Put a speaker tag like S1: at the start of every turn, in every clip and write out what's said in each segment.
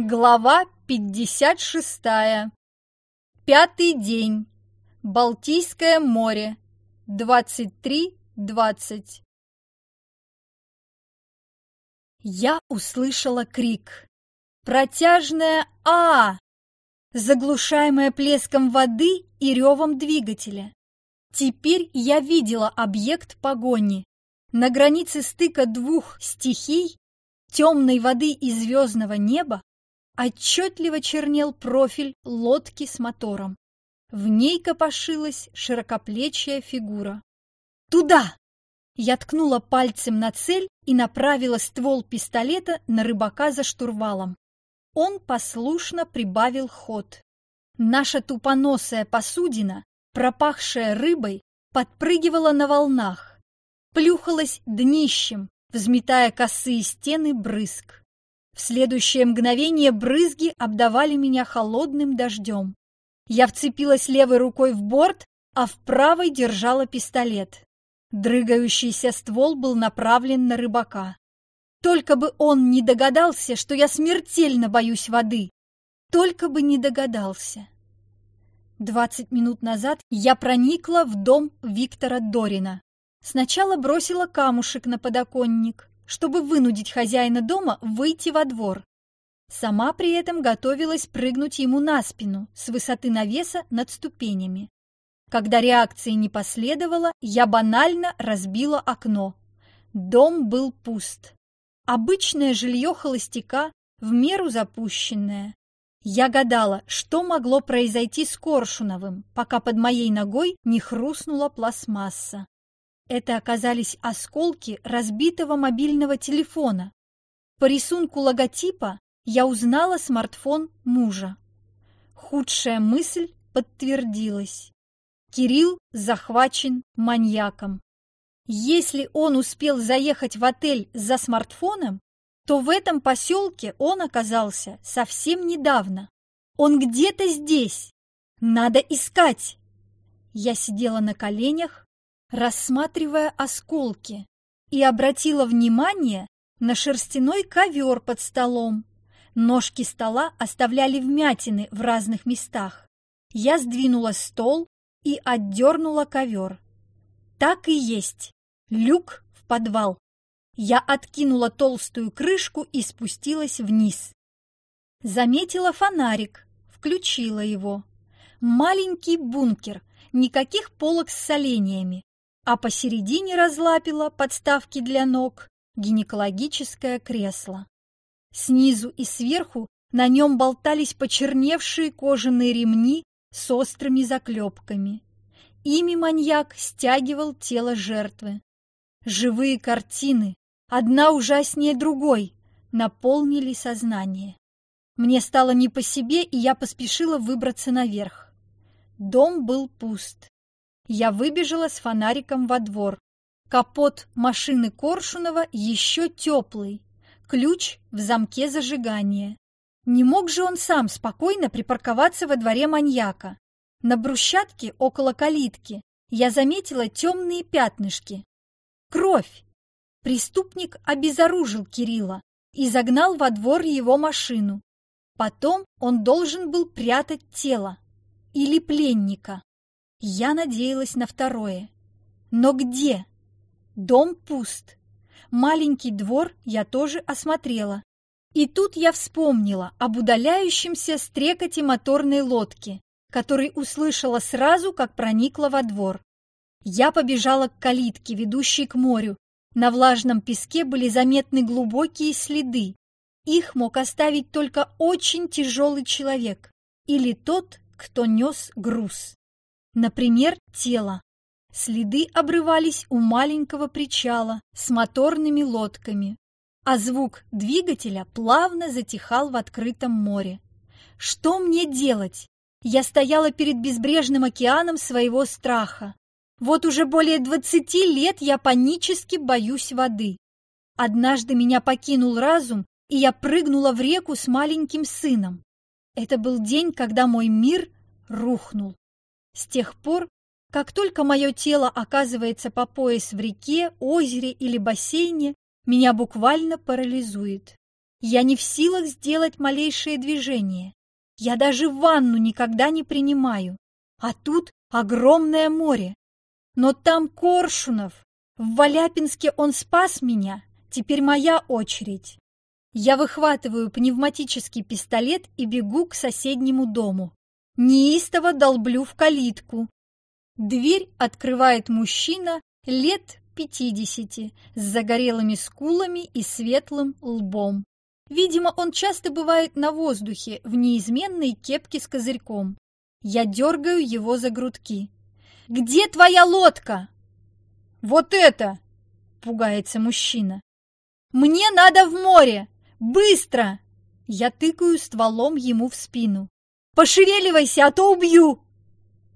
S1: Глава 56. Пятый день. Балтийское море. 23.20. Я услышала крик. Протяжное «А!», заглушаемое плеском воды и ревом двигателя. Теперь я видела объект погони. На границе стыка двух стихий, темной воды и звездного неба, отчетливо чернел профиль лодки с мотором. В ней копошилась широкоплечья фигура. «Туда!» Я ткнула пальцем на цель и направила ствол пистолета на рыбака за штурвалом. Он послушно прибавил ход. Наша тупоносая посудина, пропахшая рыбой, подпрыгивала на волнах, плюхалась днищем, взметая косые стены брызг. В следующее мгновение брызги обдавали меня холодным дождем. Я вцепилась левой рукой в борт, а в правой держала пистолет. Дрыгающийся ствол был направлен на рыбака. Только бы он не догадался, что я смертельно боюсь воды. Только бы не догадался. Двадцать минут назад я проникла в дом Виктора Дорина. Сначала бросила камушек на подоконник, чтобы вынудить хозяина дома выйти во двор. Сама при этом готовилась прыгнуть ему на спину с высоты навеса над ступенями. Когда реакции не последовало, я банально разбила окно. Дом был пуст. Обычное жилье холостяка, в меру запущенное. Я гадала, что могло произойти с Коршуновым, пока под моей ногой не хрустнула пластмасса. Это оказались осколки разбитого мобильного телефона. По рисунку логотипа я узнала смартфон мужа. Худшая мысль подтвердилась. Кирилл захвачен маньяком. Если он успел заехать в отель за смартфоном, то в этом поселке он оказался совсем недавно. Он где-то здесь. Надо искать. Я сидела на коленях, рассматривая осколки, и обратила внимание на шерстяной ковер под столом. Ножки стола оставляли вмятины в разных местах. Я сдвинула стол и отдернула ковер. Так и есть. Люк в подвал. Я откинула толстую крышку и спустилась вниз. Заметила фонарик, включила его. Маленький бункер, никаких полок с солениями а посередине разлапила подставки для ног гинекологическое кресло. Снизу и сверху на нем болтались почерневшие кожаные ремни с острыми заклепками. Ими маньяк стягивал тело жертвы. Живые картины, одна ужаснее другой, наполнили сознание. Мне стало не по себе, и я поспешила выбраться наверх. Дом был пуст. Я выбежала с фонариком во двор. Капот машины Коршунова еще теплый. Ключ в замке зажигания. Не мог же он сам спокойно припарковаться во дворе маньяка. На брусчатке около калитки я заметила темные пятнышки. Кровь! Преступник обезоружил Кирилла и загнал во двор его машину. Потом он должен был прятать тело или пленника. Я надеялась на второе. Но где? Дом пуст. Маленький двор я тоже осмотрела. И тут я вспомнила об удаляющемся стрекоте моторной лодки, который услышала сразу, как проникла во двор. Я побежала к калитке, ведущей к морю. На влажном песке были заметны глубокие следы. Их мог оставить только очень тяжелый человек или тот, кто нес груз. Например, тело. Следы обрывались у маленького причала с моторными лодками, а звук двигателя плавно затихал в открытом море. Что мне делать? Я стояла перед безбрежным океаном своего страха. Вот уже более двадцати лет я панически боюсь воды. Однажды меня покинул разум, и я прыгнула в реку с маленьким сыном. Это был день, когда мой мир рухнул. С тех пор, как только мое тело оказывается по пояс в реке, озере или бассейне, меня буквально парализует. Я не в силах сделать малейшее движение. Я даже ванну никогда не принимаю. А тут огромное море. Но там Коршунов. В Валяпинске он спас меня. Теперь моя очередь. Я выхватываю пневматический пистолет и бегу к соседнему дому. Неистово долблю в калитку. Дверь открывает мужчина лет пятидесяти с загорелыми скулами и светлым лбом. Видимо, он часто бывает на воздухе в неизменной кепке с козырьком. Я дергаю его за грудки. «Где твоя лодка?» «Вот это!» — пугается мужчина. «Мне надо в море! Быстро!» Я тыкаю стволом ему в спину. «Пошевеливайся, а то убью!»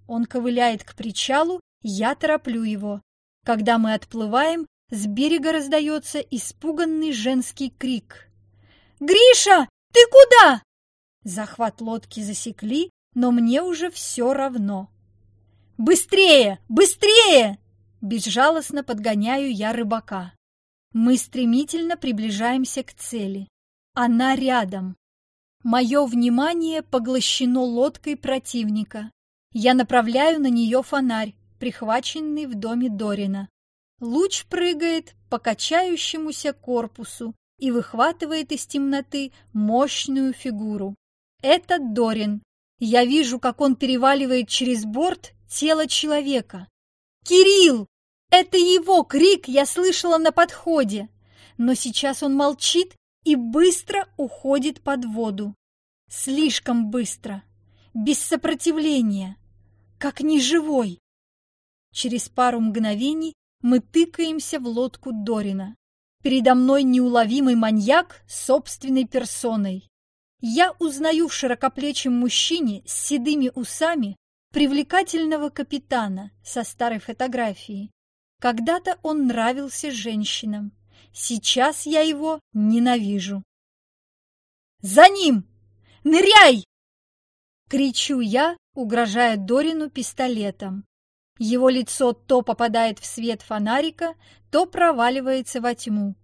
S1: Он ковыляет к причалу, я тороплю его. Когда мы отплываем, с берега раздается испуганный женский крик. «Гриша, ты куда?» Захват лодки засекли, но мне уже все равно. «Быстрее! Быстрее!» Безжалостно подгоняю я рыбака. Мы стремительно приближаемся к цели. Она рядом. Мое внимание поглощено лодкой противника. Я направляю на нее фонарь, прихваченный в доме Дорина. Луч прыгает по качающемуся корпусу, и выхватывает из темноты мощную фигуру. Это Дорин. Я вижу, как он переваливает через борт тело человека. «Кирилл!» Это его крик я слышала на подходе, но сейчас он молчит и быстро уходит под воду. Слишком быстро, без сопротивления, как неживой. Через пару мгновений мы тыкаемся в лодку Дорина. Передо мной неуловимый маньяк собственной персоной. Я узнаю в широкоплечем мужчине с седыми усами привлекательного капитана со старой фотографией. Когда-то он нравился женщинам. Сейчас я его ненавижу. «За ним! Ныряй!» Кричу я, угрожая Дорину пистолетом. Его лицо то попадает в свет фонарика, то проваливается во тьму.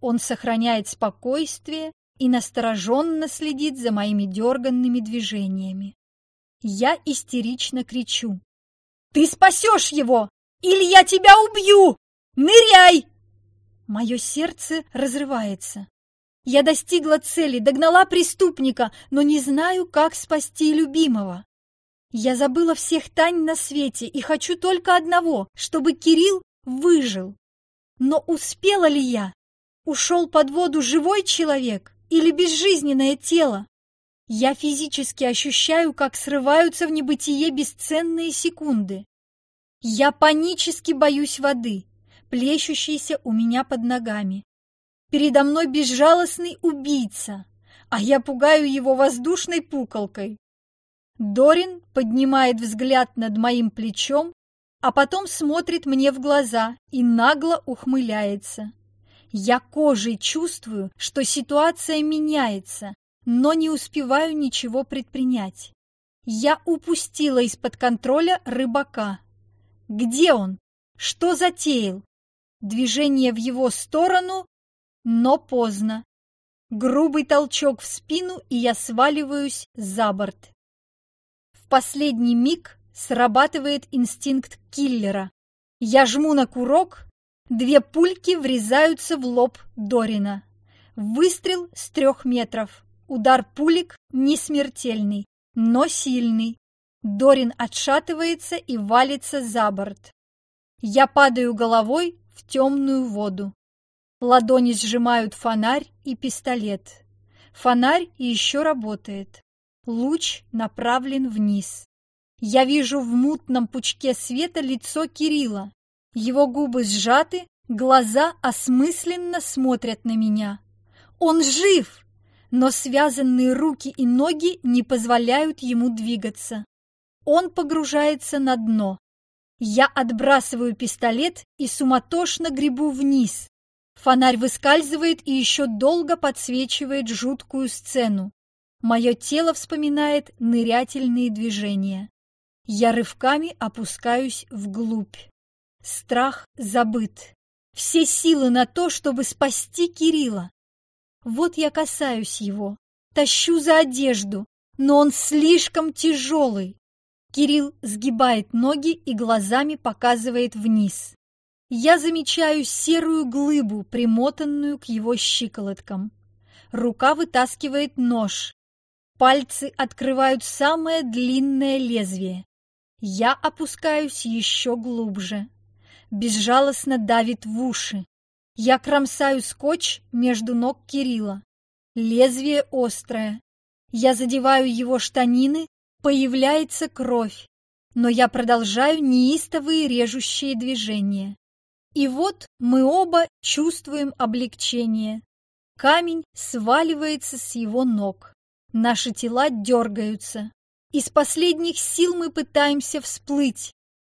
S1: Он сохраняет спокойствие и настороженно следит за моими дерганными движениями. Я истерично кричу. «Ты спасешь его! Или я тебя убью! Ныряй!» Мое сердце разрывается. Я достигла цели, догнала преступника, но не знаю, как спасти любимого. Я забыла всех Тань на свете и хочу только одного, чтобы Кирилл выжил. Но успела ли я? Ушел под воду живой человек или безжизненное тело? Я физически ощущаю, как срываются в небытие бесценные секунды. Я панически боюсь воды, плещущейся у меня под ногами. Передо мной безжалостный убийца, а я пугаю его воздушной пуколкой. Дорин поднимает взгляд над моим плечом, а потом смотрит мне в глаза и нагло ухмыляется. Я кожей чувствую, что ситуация меняется, но не успеваю ничего предпринять. Я упустила из-под контроля рыбака. Где он? Что затеял? Движение в его сторону, но поздно. Грубый толчок в спину, и я сваливаюсь за борт. В последний миг срабатывает инстинкт киллера. Я жму на курок, две пульки врезаются в лоб Дорина. Выстрел с трех метров. Удар пулек не смертельный, но сильный. Дорин отшатывается и валится за борт. Я падаю головой в темную воду. Ладони сжимают фонарь и пистолет. Фонарь еще работает. Луч направлен вниз. Я вижу в мутном пучке света лицо Кирилла. Его губы сжаты, глаза осмысленно смотрят на меня. Он жив, но связанные руки и ноги не позволяют ему двигаться. Он погружается на дно. Я отбрасываю пистолет и суматошно гребу вниз. Фонарь выскальзывает и еще долго подсвечивает жуткую сцену. Мое тело вспоминает нырятельные движения. Я рывками опускаюсь вглубь. Страх забыт. Все силы на то, чтобы спасти Кирилла. Вот я касаюсь его, тащу за одежду, но он слишком тяжелый. Кирилл сгибает ноги и глазами показывает вниз. Я замечаю серую глыбу, примотанную к его щиколоткам. Рука вытаскивает нож. Пальцы открывают самое длинное лезвие. Я опускаюсь еще глубже. Безжалостно давит в уши. Я кромсаю скотч между ног Кирилла. Лезвие острое. Я задеваю его штанины, появляется кровь. Но я продолжаю неистовые режущие движения. И вот мы оба чувствуем облегчение. Камень сваливается с его ног. Наши тела дергаются. Из последних сил мы пытаемся всплыть.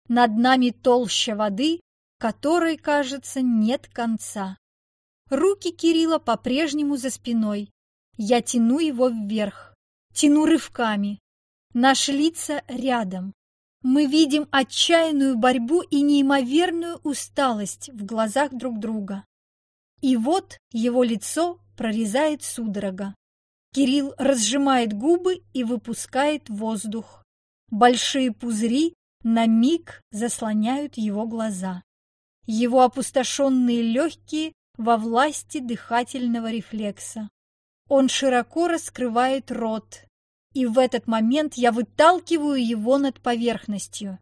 S1: Над нами толща воды, которой, кажется, нет конца. Руки Кирилла по-прежнему за спиной. Я тяну его вверх, тяну рывками. Наши лица рядом. Мы видим отчаянную борьбу и неимоверную усталость в глазах друг друга. И вот его лицо прорезает судорога. Кирилл разжимает губы и выпускает воздух. Большие пузыри на миг заслоняют его глаза. Его опустошенные легкие во власти дыхательного рефлекса. Он широко раскрывает рот, и в этот момент я выталкиваю его над поверхностью.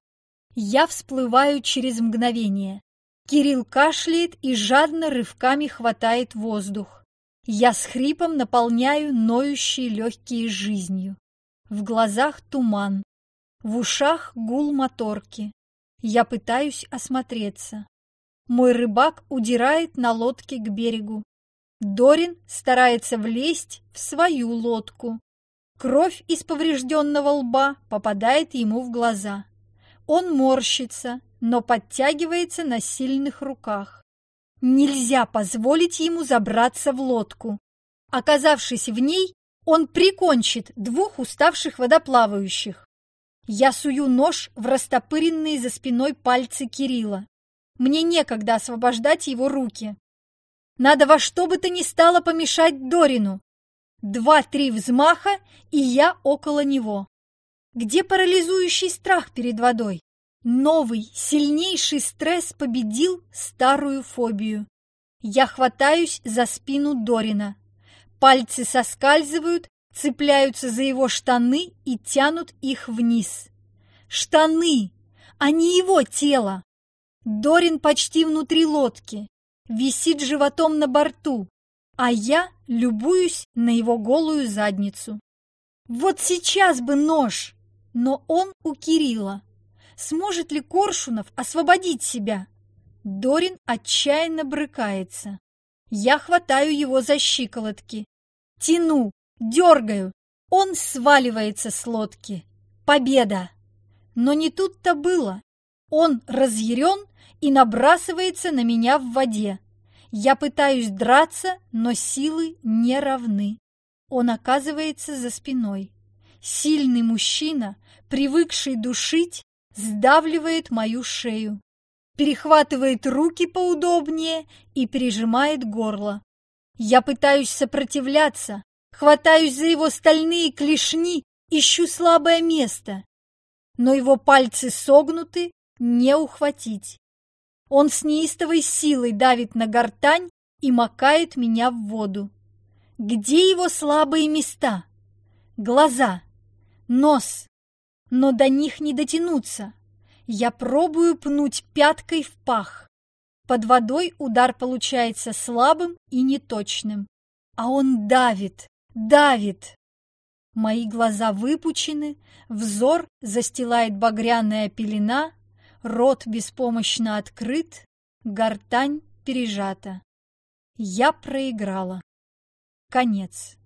S1: Я всплываю через мгновение. Кирилл кашляет и жадно рывками хватает воздух. Я с хрипом наполняю ноющие легкие жизнью. В глазах туман, в ушах гул моторки. Я пытаюсь осмотреться. Мой рыбак удирает на лодке к берегу. Дорин старается влезть в свою лодку. Кровь из поврежденного лба попадает ему в глаза. Он морщится, но подтягивается на сильных руках. Нельзя позволить ему забраться в лодку. Оказавшись в ней, он прикончит двух уставших водоплавающих. Я сую нож в растопыренные за спиной пальцы Кирилла. Мне некогда освобождать его руки. Надо во что бы то ни стало помешать Дорину. Два-три взмаха, и я около него. Где парализующий страх перед водой? Новый, сильнейший стресс победил старую фобию. Я хватаюсь за спину Дорина. Пальцы соскальзывают, цепляются за его штаны и тянут их вниз. Штаны, а не его тело. Дорин почти внутри лодки, висит животом на борту, а я любуюсь на его голую задницу. Вот сейчас бы нож, но он у Кирилла. Сможет ли Коршунов освободить себя? Дорин отчаянно брыкается. Я хватаю его за щиколотки. Тяну, дергаю. Он сваливается с лодки. Победа! Но не тут-то было. Он разъярен и набрасывается на меня в воде. Я пытаюсь драться, но силы не равны. Он оказывается за спиной. Сильный мужчина, привыкший душить, сдавливает мою шею, перехватывает руки поудобнее и прижимает горло. Я пытаюсь сопротивляться, хватаюсь за его стальные клешни, ищу слабое место. Но его пальцы согнуты, не ухватить. Он с неистовой силой давит на гортань и макает меня в воду. Где его слабые места? Глаза, нос, но до них не дотянуться. Я пробую пнуть пяткой в пах. Под водой удар получается слабым и неточным. А он давит, давит. Мои глаза выпучены, взор застилает багряная пелена, рот беспомощно открыт, гортань пережата. Я проиграла. Конец.